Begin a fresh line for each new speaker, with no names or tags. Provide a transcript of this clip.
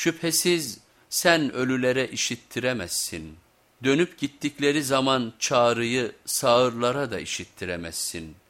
Şüphesiz sen ölülere işittiremezsin. Dönüp gittikleri zaman çağrıyı sağırlara da işittiremezsin.''